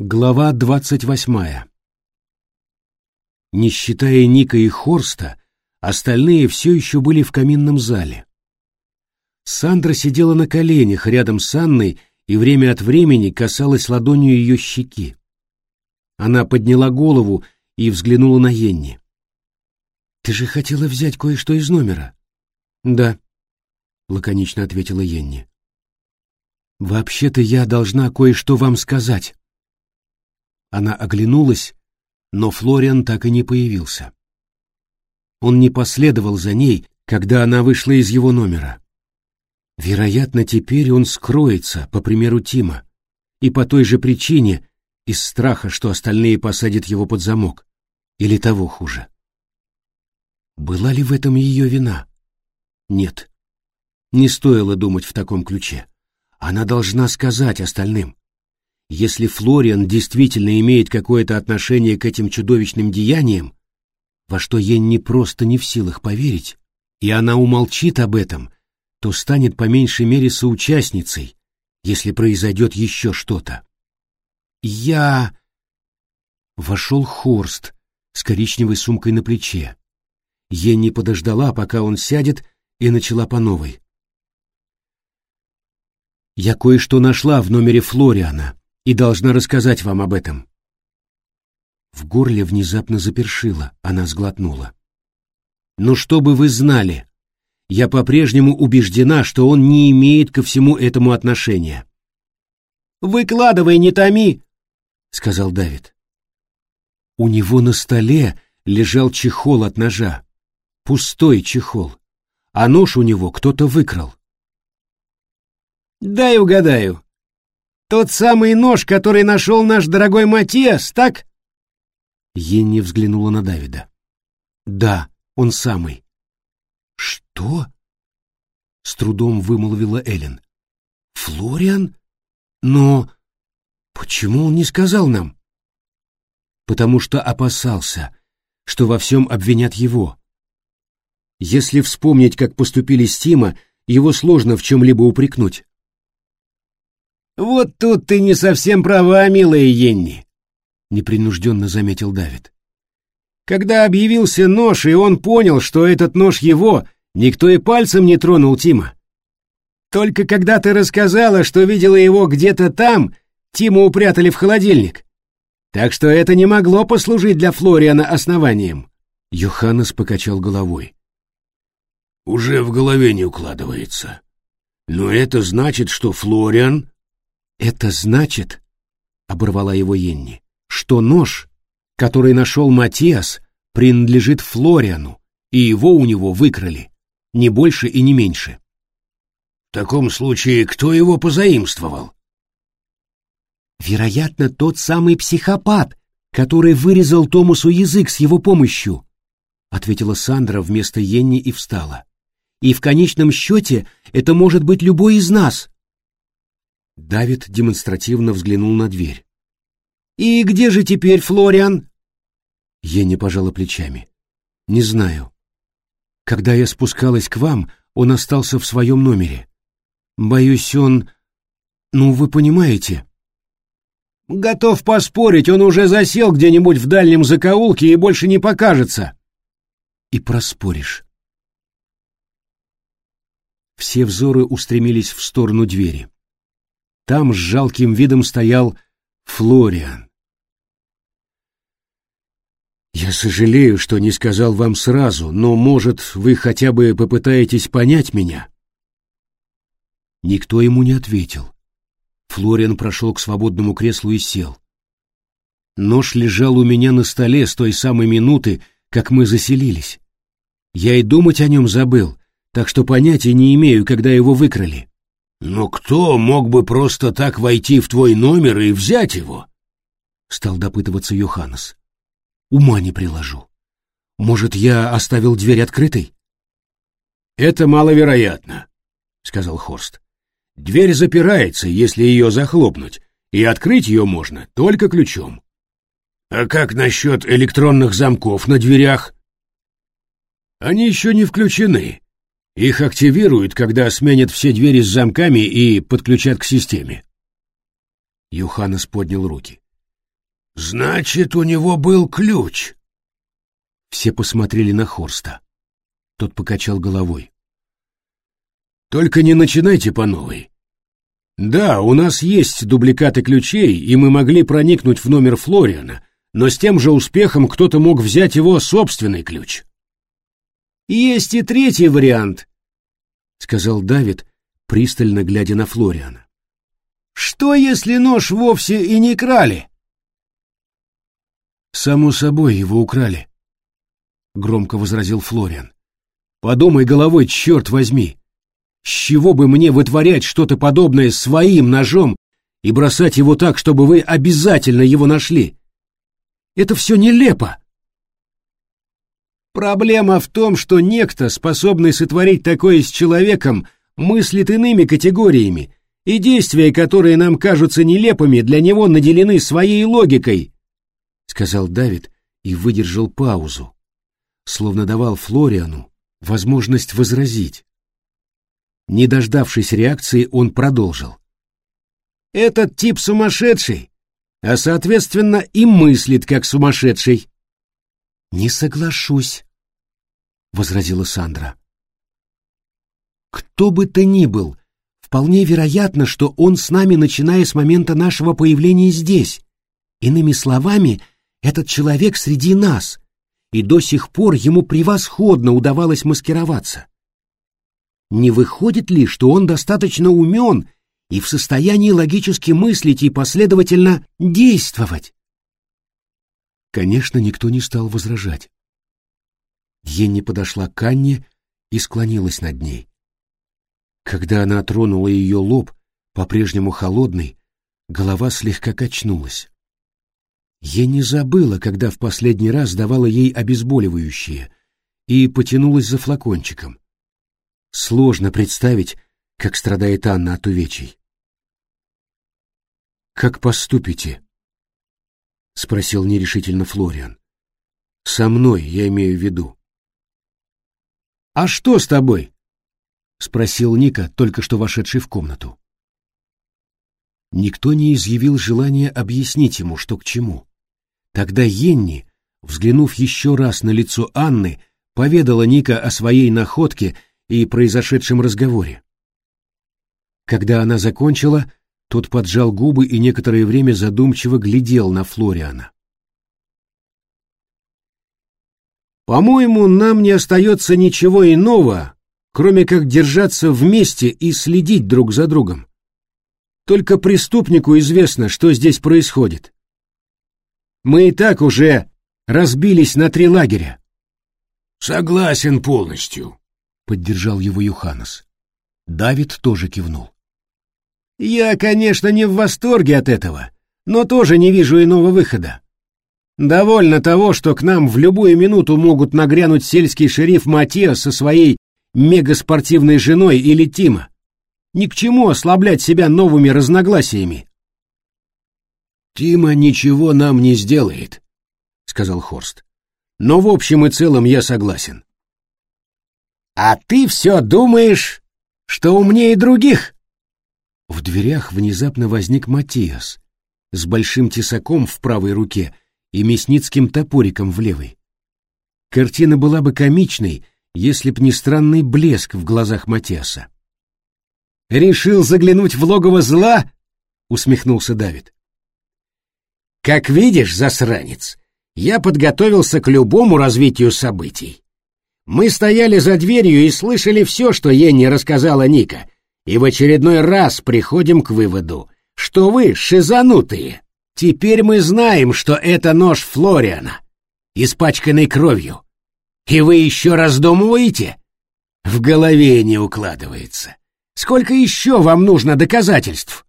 Глава двадцать восьмая Не считая Ника и Хорста, остальные все еще были в каминном зале. Сандра сидела на коленях рядом с Анной и время от времени касалась ладонью ее щеки. Она подняла голову и взглянула на Йенни. «Ты же хотела взять кое-что из номера?» «Да», — лаконично ответила Йенни. «Вообще-то я должна кое-что вам сказать». Она оглянулась, но Флориан так и не появился. Он не последовал за ней, когда она вышла из его номера. Вероятно, теперь он скроется, по примеру Тима, и по той же причине, из страха, что остальные посадят его под замок, или того хуже. Была ли в этом ее вина? Нет. Не стоило думать в таком ключе. Она должна сказать остальным. Если Флориан действительно имеет какое-то отношение к этим чудовищным деяниям, во что Йенни просто не в силах поверить, и она умолчит об этом, то станет по меньшей мере соучастницей, если произойдет еще что-то. «Я...» Вошел Хорст с коричневой сумкой на плече. Йенни подождала, пока он сядет, и начала по новой. «Я кое-что нашла в номере Флориана и должна рассказать вам об этом. В горле внезапно запершило, она сглотнула. Но чтобы вы знали, я по-прежнему убеждена, что он не имеет ко всему этому отношения. «Выкладывай, не томи!» — сказал Давид. У него на столе лежал чехол от ножа. Пустой чехол. А нож у него кто-то выкрал. «Дай угадаю. Тот самый нож, который нашел наш дорогой Матиас, так? Енни взглянула на Давида. Да, он самый. Что? С трудом вымолвила Элен. Флориан? Но почему он не сказал нам? Потому что опасался, что во всем обвинят его. Если вспомнить, как поступили с Тима, его сложно в чем-либо упрекнуть. «Вот тут ты не совсем права, милая Енни», — непринужденно заметил Давид. «Когда объявился нож, и он понял, что этот нож его, никто и пальцем не тронул Тима. Только когда ты рассказала, что видела его где-то там, Тима упрятали в холодильник. Так что это не могло послужить для Флориана основанием». Йоханнес покачал головой. «Уже в голове не укладывается. Но это значит, что Флориан «Это значит, — оборвала его Енни, — что нож, который нашел Матиас, принадлежит Флориану, и его у него выкрали, не больше и не меньше». «В таком случае кто его позаимствовал?» «Вероятно, тот самый психопат, который вырезал Томасу язык с его помощью», — ответила Сандра вместо Енни и встала. «И в конечном счете это может быть любой из нас». Давид демонстративно взглянул на дверь. «И где же теперь Флориан?» Я не пожала плечами. «Не знаю. Когда я спускалась к вам, он остался в своем номере. Боюсь, он... Ну, вы понимаете...» «Готов поспорить, он уже засел где-нибудь в дальнем закоулке и больше не покажется». «И проспоришь». Все взоры устремились в сторону двери. Там с жалким видом стоял Флориан. «Я сожалею, что не сказал вам сразу, но, может, вы хотя бы попытаетесь понять меня?» Никто ему не ответил. Флориан прошел к свободному креслу и сел. Нож лежал у меня на столе с той самой минуты, как мы заселились. Я и думать о нем забыл, так что понятия не имею, когда его выкрали. «Но кто мог бы просто так войти в твой номер и взять его?» — стал допытываться Йоханнес. «Ума не приложу. Может, я оставил дверь открытой?» «Это маловероятно», — сказал Хорст. «Дверь запирается, если ее захлопнуть, и открыть ее можно только ключом». «А как насчет электронных замков на дверях?» «Они еще не включены», их активируют, когда сменят все двери с замками и подключат к системе. Юханес поднял руки. Значит, у него был ключ. Все посмотрели на Хорста. Тот покачал головой. Только не начинайте по новой. Да, у нас есть дубликаты ключей, и мы могли проникнуть в номер Флориана, но с тем же успехом кто-то мог взять его собственный ключ. Есть и третий вариант, сказал Давид, пристально глядя на Флориана. Что, если нож вовсе и не крали? Само собой, его украли, громко возразил Флориан. Подумай головой, черт возьми. С чего бы мне вытворять что-то подобное своим ножом и бросать его так, чтобы вы обязательно его нашли? Это все нелепо. Проблема в том, что некто, способный сотворить такое с человеком, мыслит иными категориями, и действия, которые нам кажутся нелепыми, для него наделены своей логикой, — сказал Давид и выдержал паузу, словно давал Флориану возможность возразить. Не дождавшись реакции, он продолжил. «Этот тип сумасшедший, а, соответственно, и мыслит как сумасшедший». «Не соглашусь», — возразила Сандра. «Кто бы ты ни был, вполне вероятно, что он с нами, начиная с момента нашего появления здесь. Иными словами, этот человек среди нас, и до сих пор ему превосходно удавалось маскироваться. Не выходит ли, что он достаточно умен и в состоянии логически мыслить и последовательно действовать? Конечно, никто не стал возражать. Енни подошла к Анне и склонилась над ней. Когда она тронула ее лоб, по-прежнему холодный, голова слегка качнулась. Я не забыла, когда в последний раз давала ей обезболивающее, и потянулась за флакончиком. Сложно представить, как страдает Анна от увечий. «Как поступите?» — спросил нерешительно Флориан. «Со мной, я имею в виду». «А что с тобой?» — спросил Ника, только что вошедший в комнату. Никто не изъявил желания объяснить ему, что к чему. Тогда Йенни, взглянув еще раз на лицо Анны, поведала Ника о своей находке и произошедшем разговоре. Когда она закончила, тот поджал губы и некоторое время задумчиво глядел на Флориана. «По-моему, нам не остается ничего иного, кроме как держаться вместе и следить друг за другом. Только преступнику известно, что здесь происходит. Мы и так уже разбились на три лагеря. Согласен полностью, поддержал его Юханос. Давид тоже кивнул. Я, конечно, не в восторге от этого, но тоже не вижу иного выхода. Довольно того, что к нам в любую минуту могут нагрянуть сельский шериф Матиа со своей мегаспортивной женой или Тима. Ни к чему ослаблять себя новыми разногласиями. «Тима ничего нам не сделает», — сказал Хорст. «Но в общем и целом я согласен». «А ты все думаешь, что умнее других?» В дверях внезапно возник Матиас с большим тесаком в правой руке и мясницким топориком в левой. Картина была бы комичной, если б не странный блеск в глазах Матиаса. «Решил заглянуть в логово зла?» — усмехнулся Давид. Как видишь, засранец, я подготовился к любому развитию событий. Мы стояли за дверью и слышали все, что Енни рассказала Ника, и в очередной раз приходим к выводу, что вы шизанутые. Теперь мы знаем, что это нож Флориана, испачканный кровью. И вы еще раздумываете? В голове не укладывается. Сколько еще вам нужно доказательств?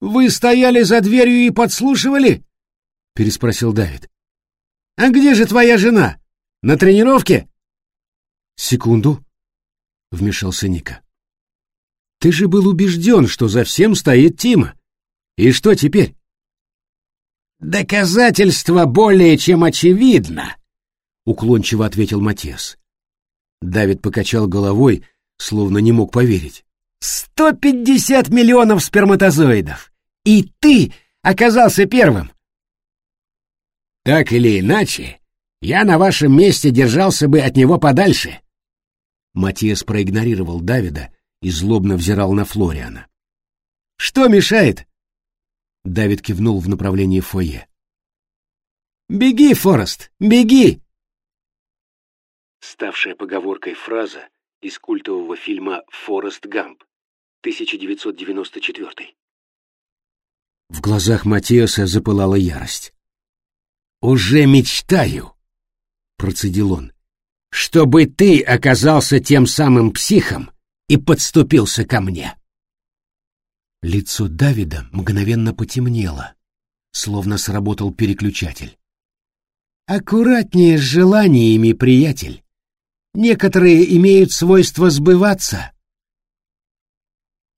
«Вы стояли за дверью и подслушивали?» — переспросил Давид. «А где же твоя жена? На тренировке?» «Секунду», — вмешался Ника. «Ты же был убежден, что за всем стоит Тима. И что теперь?» «Доказательство более чем очевидно», — уклончиво ответил Матиас. Давид покачал головой, словно не мог поверить. Сто пятьдесят миллионов сперматозоидов! И ты оказался первым. Так или иначе, я на вашем месте держался бы от него подальше. Матиас проигнорировал Давида и злобно взирал на Флориана. Что мешает? Давид кивнул в направлении фойе. Беги, Форест, беги! Ставшая поговоркой фраза из культового фильма «Форест Гамп», 1994. В глазах Матиаса запылала ярость. «Уже мечтаю», — процедил он, — «чтобы ты оказался тем самым психом и подступился ко мне». Лицо Давида мгновенно потемнело, словно сработал переключатель. «Аккуратнее с желаниями, приятель. Некоторые имеют свойство сбываться».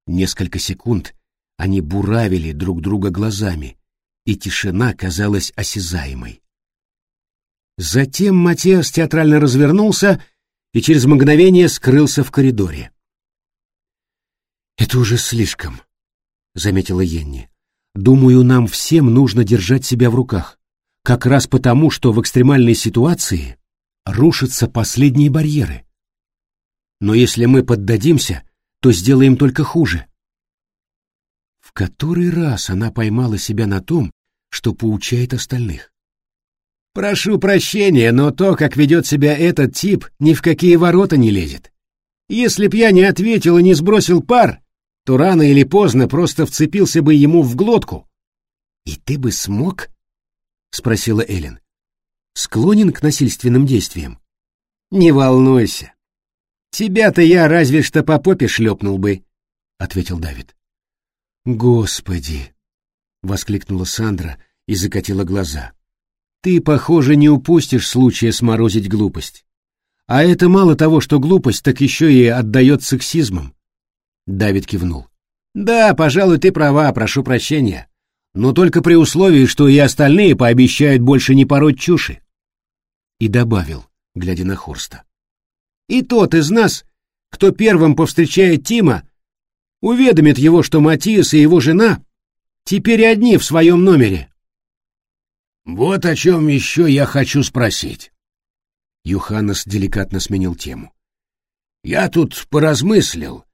Несколько секунд они буравили друг друга глазами, и тишина казалась осязаемой. Затем Матиас театрально развернулся и через мгновение скрылся в коридоре. «Это уже слишком», — заметила Йенни. «Думаю, нам всем нужно держать себя в руках, как раз потому, что в экстремальной ситуации рушатся последние барьеры. Но если мы поддадимся, то сделаем только хуже. В который раз она поймала себя на том, что поучает остальных. «Прошу прощения, но то, как ведет себя этот тип, ни в какие ворота не лезет. Если б я не ответил и не сбросил пар, то рано или поздно просто вцепился бы ему в глотку». «И ты бы смог?» — спросила Эллен. «Склонен к насильственным действиям?» «Не волнуйся. Тебя-то я разве что по попе шлепнул бы», — ответил Давид. «Господи!» — воскликнула Сандра и закатила глаза. «Ты, похоже, не упустишь случая сморозить глупость. А это мало того, что глупость, так еще и отдает сексизмом». Давид кивнул. «Да, пожалуй, ты права, прошу прощения. Но только при условии, что и остальные пообещают больше не пороть чуши». И добавил, глядя на Хорста. «И тот из нас, кто первым повстречает Тима, уведомит его, что Матиас и его жена теперь одни в своем номере. Вот о чем еще я хочу спросить. Юханес деликатно сменил тему. Я тут поразмыслил.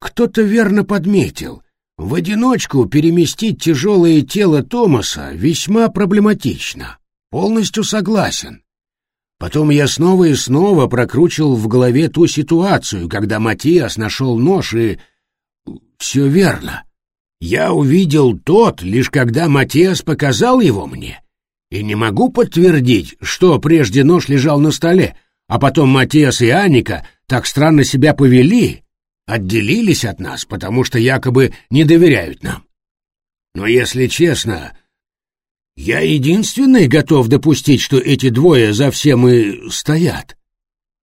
Кто-то верно подметил. В одиночку переместить тяжелое тело Томаса весьма проблематично. Полностью согласен. Потом я снова и снова прокручивал в голове ту ситуацию, когда Матиас нашел нож и все верно. Я увидел тот, лишь когда Матиас показал его мне. И не могу подтвердить, что прежде нож лежал на столе, а потом Матиас и Аника так странно себя повели, отделились от нас, потому что якобы не доверяют нам. Но если честно, я единственный готов допустить, что эти двое за всем и стоят.